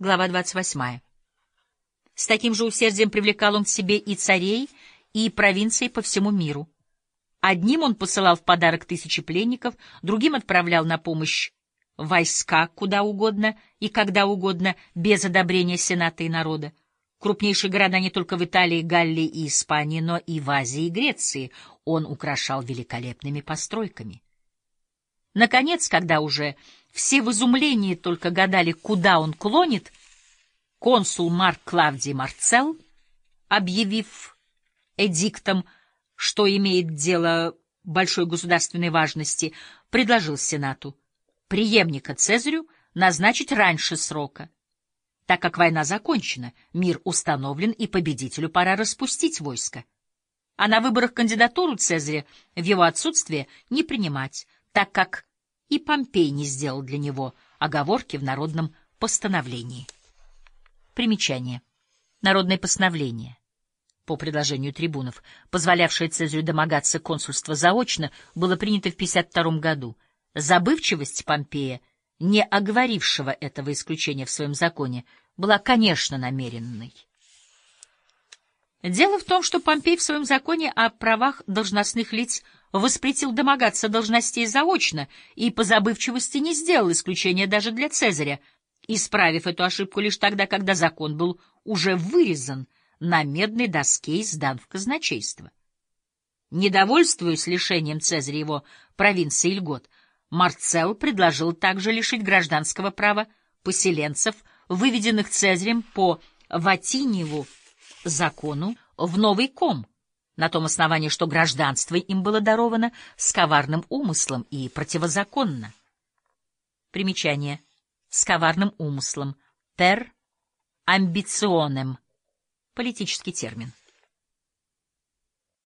Глава 28. С таким же усердием привлекал он к себе и царей, и провинции по всему миру. Одним он посылал в подарок тысячи пленников, другим отправлял на помощь войска куда угодно и когда угодно, без одобрения Сената и народа. Крупнейшие города не только в Италии, Галлии и Испании, но и в Азии и Греции он украшал великолепными постройками. Наконец, когда уже все в изумлении только гадали, куда он клонит, консул Марк Клавдий Марцел, объявив эдиктом, что имеет дело большой государственной важности, предложил Сенату преемника Цезарю назначить раньше срока. Так как война закончена, мир установлен, и победителю пора распустить войско. А на выборах кандидатуру Цезаря в его отсутствие не принимать, так как и Помпей не сделал для него оговорки в народном постановлении. Примечание. Народное постановление по предложению трибунов, позволявшее Цезарю домогаться консульства заочно, было принято в 52 году. Забывчивость Помпея, не оговорившего этого исключения в своем законе, была, конечно, намеренной. Дело в том, что Помпей в своем законе о правах должностных лиц воспретил домогаться должностей заочно и по забывчивости не сделал исключения даже для Цезаря, исправив эту ошибку лишь тогда, когда закон был уже вырезан на медной доске и сдан в казначейство. Недовольствуясь лишением Цезаря его провинции и льгот, Марцел предложил также лишить гражданского права поселенцев, выведенных Цезарем по Ватиньеву закону в Новый Ком, на том основании, что гражданство им было даровано с коварным умыслом и противозаконно. Примечание. С коварным умыслом. Пер амбиционем. Политический термин.